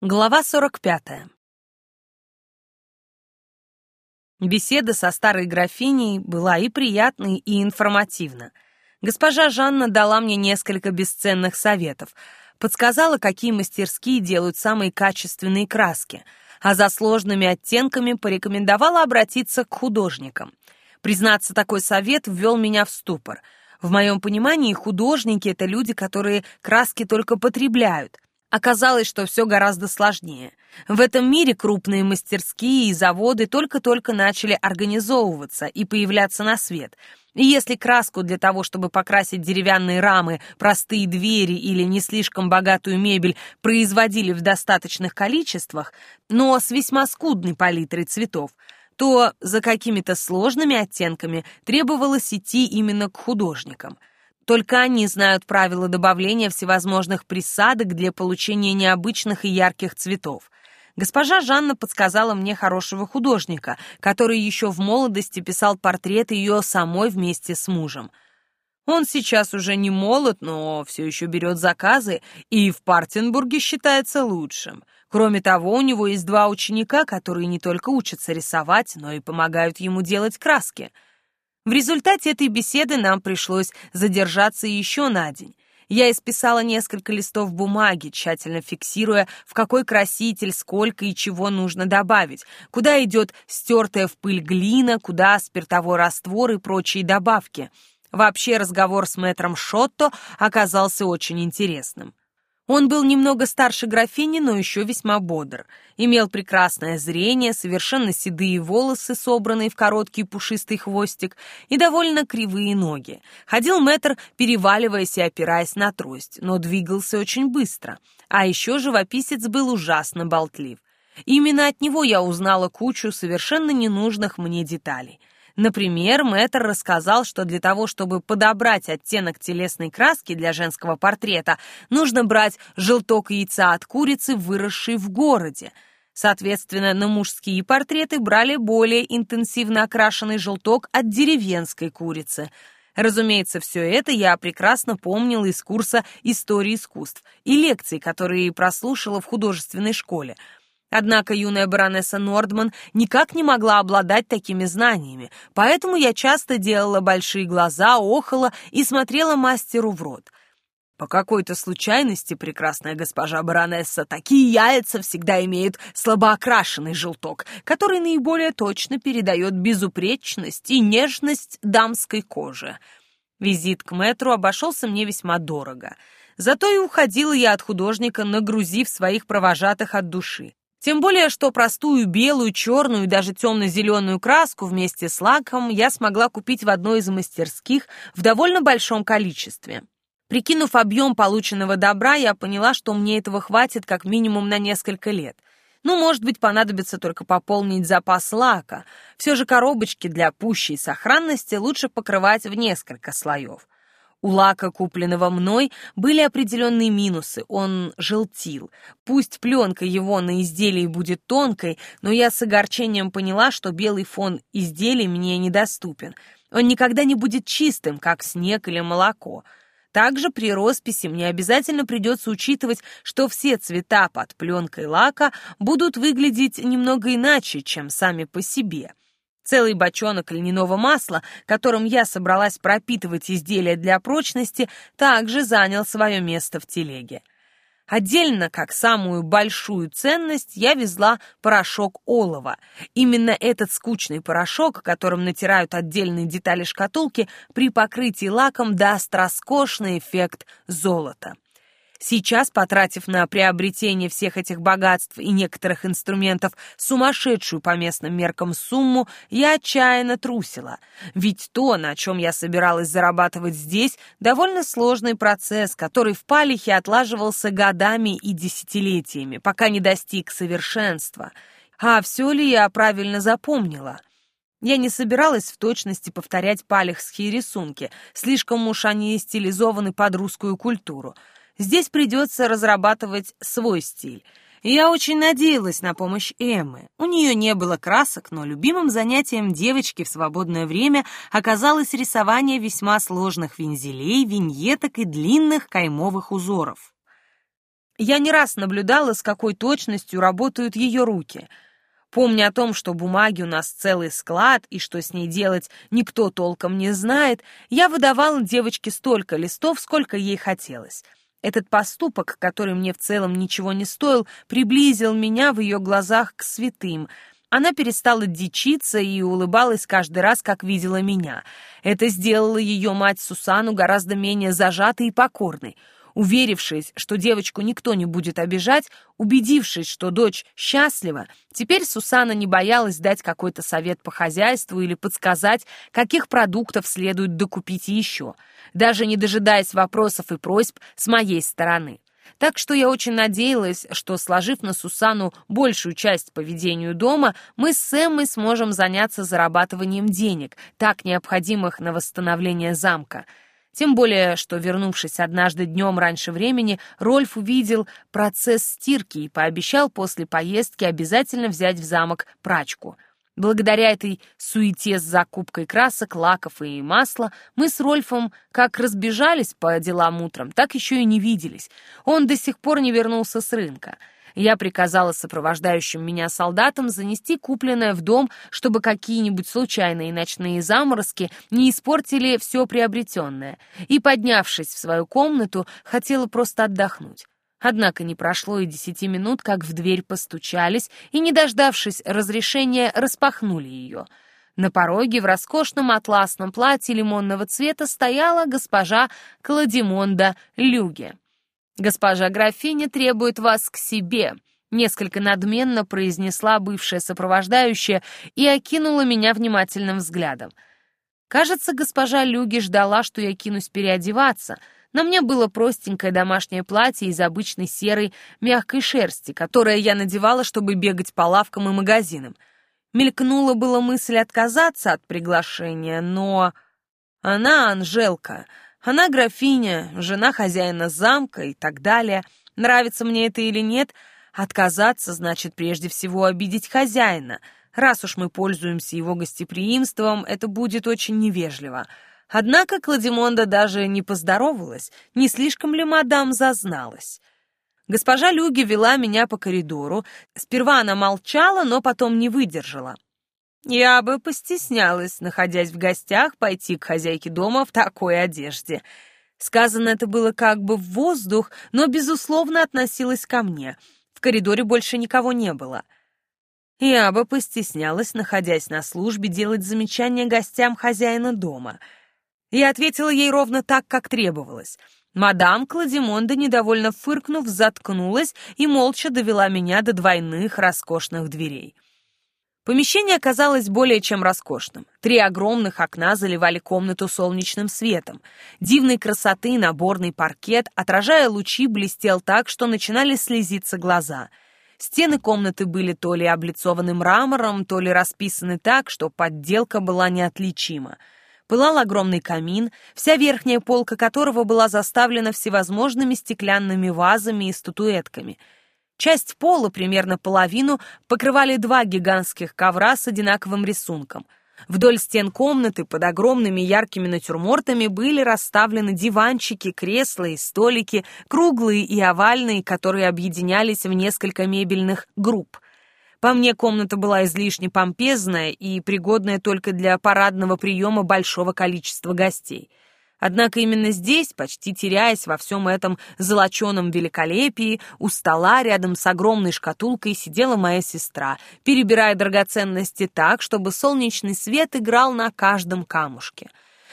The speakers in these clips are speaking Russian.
Глава 45. Беседа со старой графиней была и приятной, и информативна. Госпожа Жанна дала мне несколько бесценных советов, подсказала, какие мастерские делают самые качественные краски, а за сложными оттенками порекомендовала обратиться к художникам. Признаться, такой совет ввел меня в ступор. В моем понимании художники — это люди, которые краски только потребляют — Оказалось, что все гораздо сложнее. В этом мире крупные мастерские и заводы только-только начали организовываться и появляться на свет. И если краску для того, чтобы покрасить деревянные рамы, простые двери или не слишком богатую мебель производили в достаточных количествах, но с весьма скудной палитрой цветов, то за какими-то сложными оттенками требовалось идти именно к художникам – только они знают правила добавления всевозможных присадок для получения необычных и ярких цветов. Госпожа Жанна подсказала мне хорошего художника, который еще в молодости писал портрет ее самой вместе с мужем. Он сейчас уже не молод, но все еще берет заказы и в Партенбурге считается лучшим. Кроме того, у него есть два ученика, которые не только учатся рисовать, но и помогают ему делать краски — в результате этой беседы нам пришлось задержаться еще на день. Я исписала несколько листов бумаги, тщательно фиксируя, в какой краситель, сколько и чего нужно добавить, куда идет стертая в пыль глина, куда спиртовой раствор и прочие добавки. Вообще разговор с мэтром Шотто оказался очень интересным. Он был немного старше графини, но еще весьма бодр. Имел прекрасное зрение, совершенно седые волосы, собранные в короткий пушистый хвостик, и довольно кривые ноги. Ходил мэтр, переваливаясь и опираясь на трость, но двигался очень быстро. А еще живописец был ужасно болтлив. Именно от него я узнала кучу совершенно ненужных мне деталей — Например, мэтр рассказал, что для того, чтобы подобрать оттенок телесной краски для женского портрета, нужно брать желток яйца от курицы, выросшей в городе. Соответственно, на мужские портреты брали более интенсивно окрашенный желток от деревенской курицы. Разумеется, все это я прекрасно помнила из курса истории искусств и лекций, которые прослушала в художественной школе — Однако юная баронесса Нордман никак не могла обладать такими знаниями, поэтому я часто делала большие глаза, охала и смотрела мастеру в рот. По какой-то случайности, прекрасная госпожа баронесса, такие яйца всегда имеют слабоокрашенный желток, который наиболее точно передает безупречность и нежность дамской кожи. Визит к мэтру обошелся мне весьма дорого. Зато и уходила я от художника, нагрузив своих провожатых от души. Тем более, что простую белую, черную и даже темно-зеленую краску вместе с лаком я смогла купить в одной из мастерских в довольно большом количестве. Прикинув объем полученного добра, я поняла, что мне этого хватит как минимум на несколько лет. Ну, может быть, понадобится только пополнить запас лака. Все же коробочки для пущей сохранности лучше покрывать в несколько слоев. У лака, купленного мной, были определенные минусы. Он желтил. Пусть пленка его на изделии будет тонкой, но я с огорчением поняла, что белый фон изделий мне недоступен. Он никогда не будет чистым, как снег или молоко. Также при росписи мне обязательно придется учитывать, что все цвета под пленкой лака будут выглядеть немного иначе, чем сами по себе. Целый бочонок льняного масла, которым я собралась пропитывать изделия для прочности, также занял свое место в телеге. Отдельно, как самую большую ценность, я везла порошок олова. Именно этот скучный порошок, которым натирают отдельные детали шкатулки, при покрытии лаком даст роскошный эффект золота. Сейчас, потратив на приобретение всех этих богатств и некоторых инструментов сумасшедшую по местным меркам сумму, я отчаянно трусила. Ведь то, на чем я собиралась зарабатывать здесь, довольно сложный процесс, который в Палихе отлаживался годами и десятилетиями, пока не достиг совершенства. А все ли я правильно запомнила? Я не собиралась в точности повторять палехские рисунки, слишком уж они стилизованы под русскую культуру — Здесь придется разрабатывать свой стиль. Я очень надеялась на помощь Эммы. У нее не было красок, но любимым занятием девочки в свободное время оказалось рисование весьма сложных вензелей, виньеток и длинных каймовых узоров. Я не раз наблюдала, с какой точностью работают ее руки. Помня о том, что бумаги у нас целый склад и что с ней делать никто толком не знает, я выдавала девочке столько листов, сколько ей хотелось. Этот поступок, который мне в целом ничего не стоил, приблизил меня в ее глазах к святым — она перестала дичиться и улыбалась каждый раз, как видела меня. Это сделало ее мать Сусану гораздо менее зажатой и покорной. Уверившись, что девочку никто не будет обижать, убедившись, что дочь счастлива, теперь Сусана не боялась дать какой-то совет по хозяйству или подсказать, каких продуктов следует докупить еще, даже не дожидаясь вопросов и просьб с моей стороны. Так что я очень надеялась, что, сложив на Сусану большую часть по ведению дома, мы с Эммой сможем заняться зарабатыванием денег, так необходимых на восстановление замка. Тем более, что, вернувшись однажды днем раньше времени, Рольф увидел процесс стирки и пообещал после поездки обязательно взять в замок прачку — Благодаря этой суете с закупкой красок, лаков и масла мы с Рольфом как разбежались по делам утром, так еще и не виделись. Он до сих пор не вернулся с рынка. Я приказала сопровождающим меня солдатам занести купленное в дом, чтобы какие-нибудь случайные ночные заморозки не испортили все приобретенное, и, поднявшись в свою комнату, хотела просто отдохнуть. Однако не прошло и десяти минут, как в дверь постучались и, не дождавшись разрешения, распахнули ее. На пороге в роскошном атласном платье лимонного цвета стояла госпожа Кладимонда Люге. «Госпожа графиня требует вас к себе», — несколько надменно произнесла бывшая сопровождающая и окинула меня внимательным взглядом. Кажется, госпожа Люги ждала, что я кинусь переодеваться — на мне было простенькое домашнее платье из обычной серой мягкой шерсти, которое я надевала, чтобы бегать по лавкам и магазинам. Мелькнула была мысль отказаться от приглашения, но... Она Анжелка, она графиня, жена хозяина замка и так далее. Нравится мне это или нет, отказаться значит прежде всего обидеть хозяина. Раз уж мы пользуемся его гостеприимством, это будет очень невежливо — Однако Кладимонда даже не поздоровалась, не слишком ли мадам зазналась. Госпожа Люги вела меня по коридору. Сперва она молчала, но потом не выдержала. Я бы постеснялась, находясь в гостях, пойти к хозяйке дома в такой одежде. Сказано это было как бы в воздух, но, безусловно, относилось ко мне. В коридоре больше никого не было. Я бы постеснялась, находясь на службе, делать замечания гостям хозяина дома — я ответила ей ровно так, как требовалось. Мадам Кладимонда, недовольно фыркнув, заткнулась и молча довела меня до двойных роскошных дверей. Помещение оказалось более чем роскошным. Три огромных окна заливали комнату солнечным светом. Дивной красоты наборный паркет, отражая лучи, блестел так, что начинали слезиться глаза. Стены комнаты были то ли облицованы мрамором, то ли расписаны так, что подделка была неотличима пылал огромный камин, вся верхняя полка которого была заставлена всевозможными стеклянными вазами и статуэтками. Часть пола, примерно половину, покрывали два гигантских ковра с одинаковым рисунком. Вдоль стен комнаты под огромными яркими натюрмортами были расставлены диванчики, кресла и столики, круглые и овальные, которые объединялись в несколько мебельных групп — по мне, комната была излишне помпезная и пригодная только для парадного приема большого количества гостей. Однако именно здесь, почти теряясь во всем этом золоченом великолепии, у стола рядом с огромной шкатулкой сидела моя сестра, перебирая драгоценности так, чтобы солнечный свет играл на каждом камушке.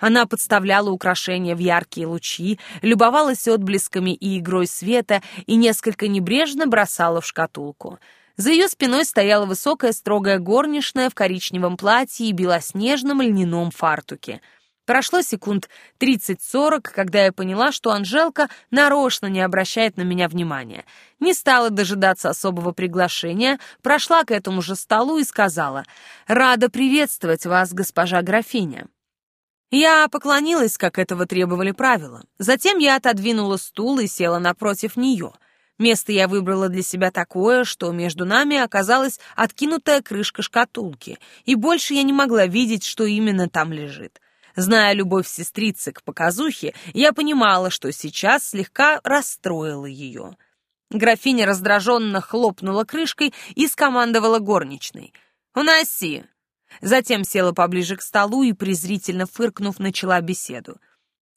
Она подставляла украшения в яркие лучи, любовалась отблесками и игрой света и несколько небрежно бросала в шкатулку — за ее спиной стояла высокая строгая горничная в коричневом платье и белоснежном льняном фартуке. Прошло секунд 30-40, когда я поняла, что Анжелка нарочно не обращает на меня внимания. Не стала дожидаться особого приглашения, прошла к этому же столу и сказала «Рада приветствовать вас, госпожа графиня». Я поклонилась, как этого требовали правила. Затем я отодвинула стул и села напротив нее — Место я выбрала для себя такое, что между нами оказалась откинутая крышка шкатулки, и больше я не могла видеть, что именно там лежит. Зная любовь сестрицы к показухе, я понимала, что сейчас слегка расстроила ее. Графиня раздраженно хлопнула крышкой и скомандовала горничной. «Уноси!» Затем села поближе к столу и, презрительно фыркнув, начала беседу.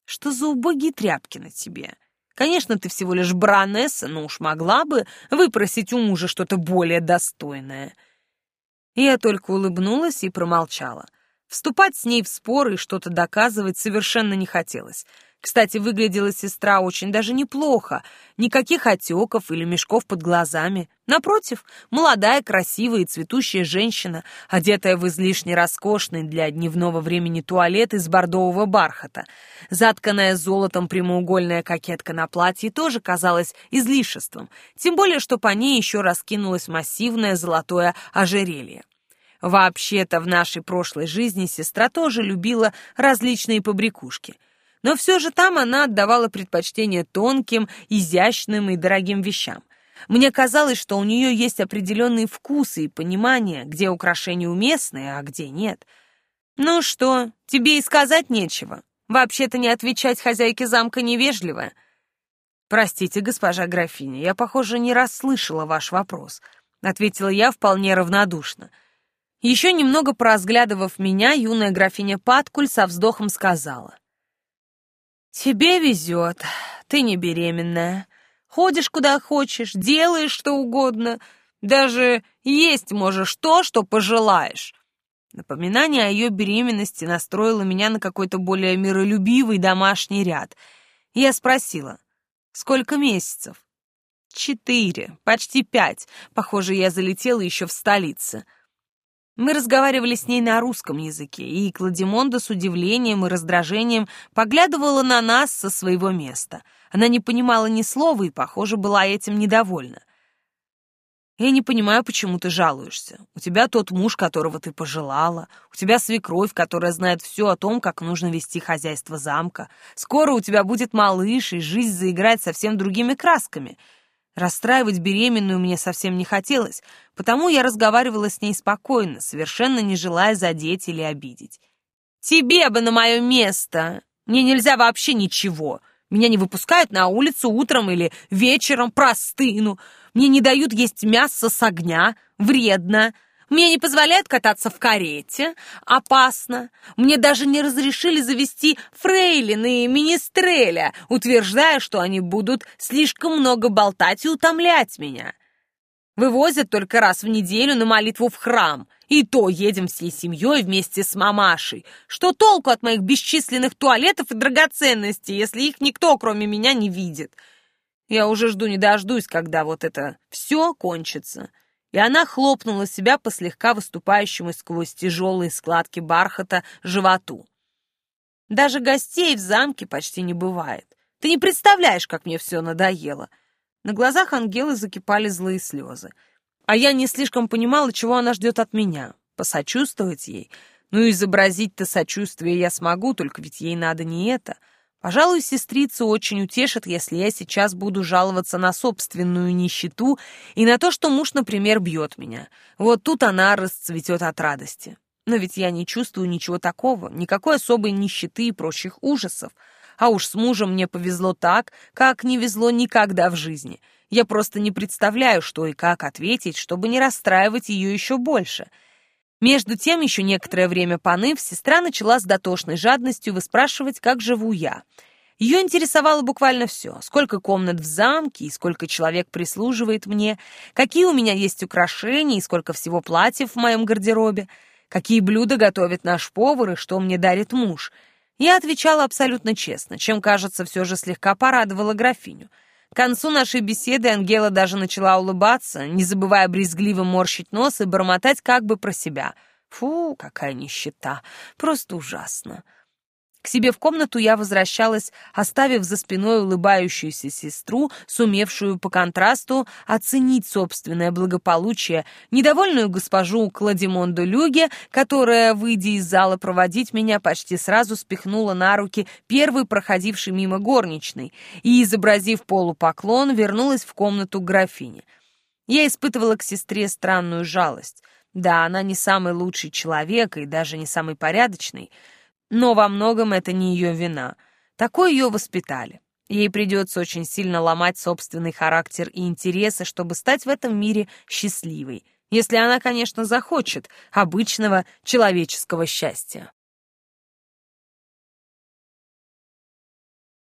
«Что за убогие тряпки на тебе? Конечно, ты всего лишь баронесса, но уж могла бы выпросить у мужа что-то более достойное». Я только улыбнулась и промолчала. Вступать с ней в споры и что-то доказывать совершенно не хотелось — кстати, выглядела сестра очень даже неплохо. Никаких отеков или мешков под глазами. Напротив, молодая, красивая и цветущая женщина, одетая в излишне роскошный для дневного времени туалет из бордового бархата. Затканная золотом прямоугольная кокетка на платье тоже казалась излишеством, тем более, что по ней еще раскинулось массивное золотое ожерелье. Вообще-то в нашей прошлой жизни сестра тоже любила различные побрякушки — но все же там она отдавала предпочтение тонким, изящным и дорогим вещам. Мне казалось, что у нее есть определенные вкусы и понимание, где украшения уместны, а где нет. Ну что, тебе и сказать нечего. Вообще-то не отвечать хозяйке замка невежливо. Простите, госпожа графиня, я, похоже, не раз слышала ваш вопрос, ответила я вполне равнодушно. Еще немного поразглядывав меня, юная графиня Паткуль со вздохом сказала — «Тебе везет, ты не беременная. Ходишь куда хочешь, делаешь что угодно, даже есть можешь то, что пожелаешь». Напоминание о ее беременности настроило меня на какой-то более миролюбивый домашний ряд. я спросила, «Сколько месяцев?» «Четыре, почти пять. Похоже, я залетела еще в столице». Мы разговаривали с ней на русском языке, и Кладимонда с удивлением и раздражением поглядывала на нас со своего места. Она не понимала ни слова и, похоже, была этим недовольна. «Я не понимаю, почему ты жалуешься. У тебя тот муж, которого ты пожелала. У тебя свекровь, которая знает все о том, как нужно вести хозяйство замка. Скоро у тебя будет малыш, и жизнь заиграет совсем другими красками. Расстраивать беременную мне совсем не хотелось, потому я разговаривала с ней спокойно, совершенно не желая задеть или обидеть. «Тебе бы на мое место! Мне нельзя вообще ничего. Меня не выпускают на улицу утром или вечером, простыну. Мне не дают есть мясо с огня, вредно. Мне не позволяют кататься в карете. Опасно. Мне даже не разрешили завести фрейлин и министреля, утверждая, что они будут слишком много болтать и утомлять меня. Вывозят только раз в неделю на молитву в храм. И то едем всей семьей вместе с мамашей. Что толку от моих бесчисленных туалетов и драгоценностей, если их никто, кроме меня, не видит? Я уже жду не дождусь, когда вот это все кончится и она хлопнула себя по слегка выступающему сквозь тяжелые складки бархата животу. Даже гостей в замке почти не бывает. Ты не представляешь, как мне все надоело. На глазах Ангелы закипали злые слезы. А я не слишком понимала, чего она ждет от меня. Посочувствовать ей. Ну, изобразить-то сочувствие я смогу, только ведь ей надо не это — Пожалуй, сестрицу очень утешит, если я сейчас буду жаловаться на собственную нищету и на то, что муж, например, бьет меня. Вот тут она расцветет от радости. Но ведь я не чувствую ничего такого, никакой особой нищеты и прочих ужасов. А уж с мужем мне повезло так, как не везло никогда в жизни. Я просто не представляю, что и как ответить, чтобы не расстраивать ее еще больше — между тем, еще некоторое время поныв, сестра начала с дотошной жадностью выспрашивать, как живу я. Ее интересовало буквально все. Сколько комнат в замке и сколько человек прислуживает мне, какие у меня есть украшения и сколько всего платьев в моем гардеробе, какие блюда готовит наш повар и что мне дарит муж. Я отвечала абсолютно честно, чем, кажется, все же слегка порадовала графиню. К концу нашей беседы Ангела даже начала улыбаться, не забывая брезгливо морщить нос и бормотать как бы про себя. Фу, какая нищета, просто ужасно. Себе в комнату я возвращалась, оставив за спиной улыбающуюся сестру, сумевшую по контрасту оценить собственное благополучие, недовольную госпожу Кладимонду Люге, которая, выйдя из зала проводить меня, почти сразу спихнула на руки первый проходивший мимо горничной и, изобразив полупоклон, вернулась в комнату графине. Я испытывала к сестре странную жалость. Да, она не самый лучший человек и даже не самый порядочный, но во многом это не ее вина. Такой ее воспитали. Ей придется очень сильно ломать собственный характер и интересы, чтобы стать в этом мире счастливой, если она, конечно, захочет обычного человеческого счастья.